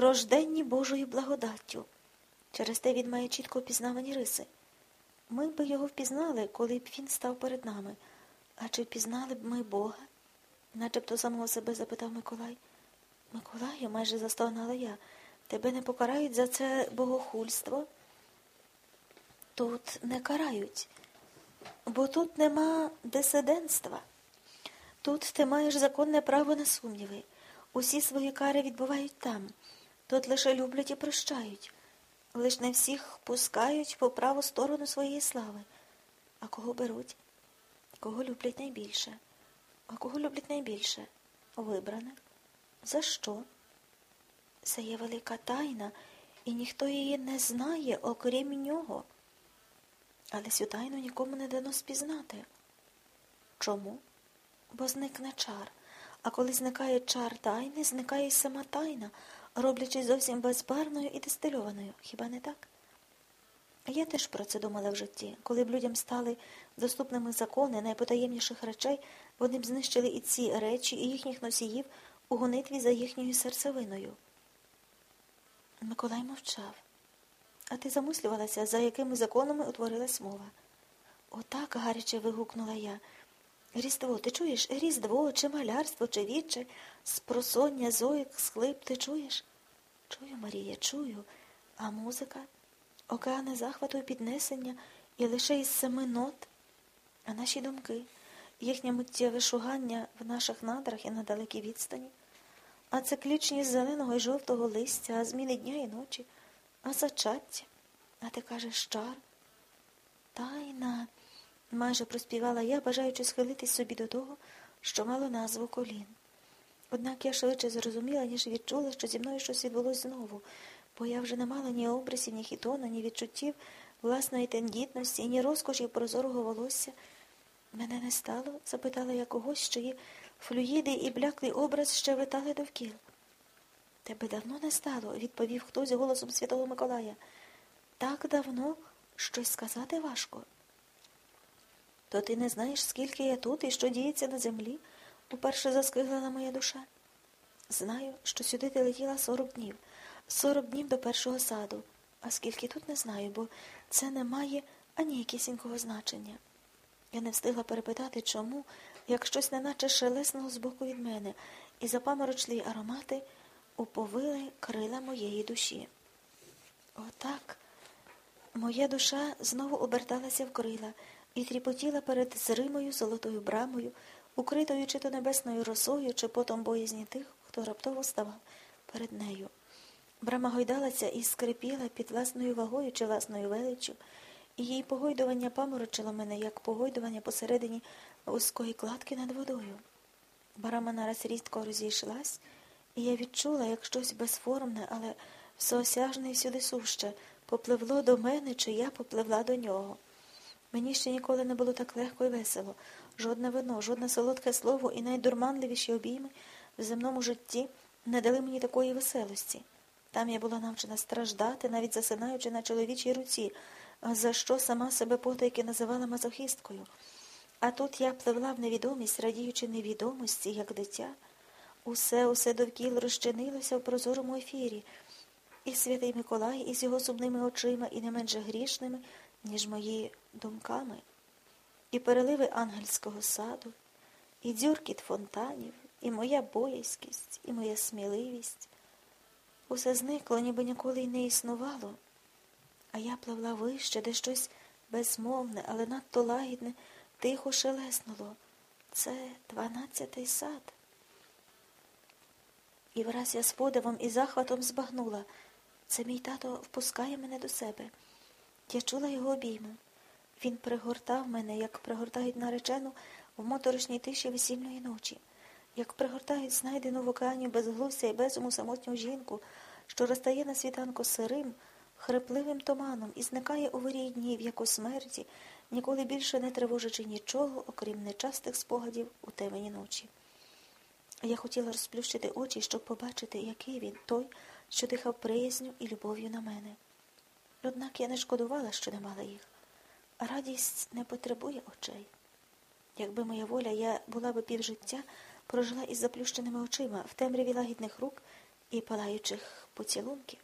рожденні Божою благодаттю. Через те він має чітко впізнавані риси. Ми б його впізнали, коли б він став перед нами. А чи впізнали б ми Бога? Начебто самого себе запитав Миколай. Миколаю, майже застогнала я. Тебе не покарають за це богохульство? Тут не карають, бо тут нема дисидентства. Тут ти маєш законне право на сумніви. Усі свої кари відбувають там. Тут лише люблять і прощають. Лиш не всіх пускають по праву сторону своєї слави. А кого беруть? Кого люблять найбільше? А кого люблять найбільше? Вибране. За що? Це є велика тайна, і ніхто її не знає, окрім нього. Але цю тайну нікому не дано спізнати. Чому? Бо зникне чар. А коли зникає чар тайни, зникає й сама тайна, роблячись зовсім безбарною і дистильованою. Хіба не так? Я теж про це думала в житті. Коли б людям стали доступними закони найпотаємніших речей, вони б знищили і ці речі, і їхніх носіїв у гонитві за їхньою серцевиною. Миколай мовчав. А ти замислювалася, за якими законами утворилась мова? Отак гаряче вигукнула я. Різдво, ти чуєш? Різдво, чи малярство, чи віче, спросоння, зоїк, схлип, ти чуєш? Чую, Марія, чую. А музика, океани захвату і піднесення, і лише із семи нот, а наші думки, їхнє миттєве шугання в наших надрах і на далекій відстані, а циклічність зеленого і жовтого листя, а зміни дня і ночі, а зачаття, а ти кажеш чар. Тайна майже проспівала я, бажаючи схилитись собі до того, що мало назву колін. Однак я швидше зрозуміла, ніж відчула, що зі мною щось відбулось знову, бо я вже не мала ні образів, ні хітона, ні відчуттів власної тендітності, ні розкоші прозорого волосся. Мене не стало? запитала я когось, чиї флюїди і бляклий образ ще витали довкіл. Тебе давно не стало, відповів хтось голосом Святого Миколая. Так давно щось сказати важко. То ти не знаєш, скільки я тут і що діється на землі? уперше заскиглила моя душа. Знаю, що сюди ти летіла сорок днів, сорок днів до першого саду, а скільки тут не знаю, бо це не має ані якісінького значення. Я не встигла перепитати, чому, як щось неначе шелесного збоку від мене, і запаморочливі аромати уповили крила моєї душі. Отак моя душа знову оберталася в крила і тріпотіла перед зримою золотою брамою, укритою чи то небесною росою, чи потом боязні тих, хто раптово ставав перед нею. Брама гойдалася і скрипіла під власною вагою чи власною величчю, і її погойдування паморочило мене, як погойдування посередині вузької кладки над водою. Брама нараз рідко розійшлась, і я відчула, як щось безформне, але всеосяжне і всюди суще, попливло до мене, чи я попливла до нього. Мені ще ніколи не було так легко і весело. Жодне вино, жодне солодке слово і найдурманливіші обійми в земному житті не дали мені такої веселості. Там я була навчена страждати, навіть засинаючи на чоловічій руці, за що сама себе потайки називала мазохісткою. А тут я пливла в невідомість, радіючи невідомості, як дитя. Усе, усе довкіл розчинилося в прозорому ефірі, і святий Миколай із його сумними очима, і не менше грішними, ніж мої думками, і переливи ангельського саду, і дзюркіт фонтанів, і моя боязкість, і моя сміливість. Усе зникло, ніби ніколи й не існувало, а я пливла вище, де щось безмовне, але надто лагідне, тихо шелеснуло. Це дванадцятий сад. І враз я з подивом і захватом збагнула. Це мій тато впускає мене до себе. Я чула його обійми. Він пригортав мене, як пригортають наречену в моторошній тиші весільної ночі, як пригортають знайдену в океані безглуздя і безуму самотню жінку, що розтає на світанку сирим, хрипливим туманом і зникає у вирій днів, як у смерті, ніколи більше не тривожачи нічого, окрім нечастих спогадів у темені ночі. Я хотіла розплющити очі, щоб побачити, який він, той, що дихав приязню і любов'ю на мене. Однак я не шкодувала, що не мала їх. Радість не потребує очей. Якби моя воля, я була би півжиття, прожила із заплющеними очима в темряві лагідних рук і палаючих поцілунків.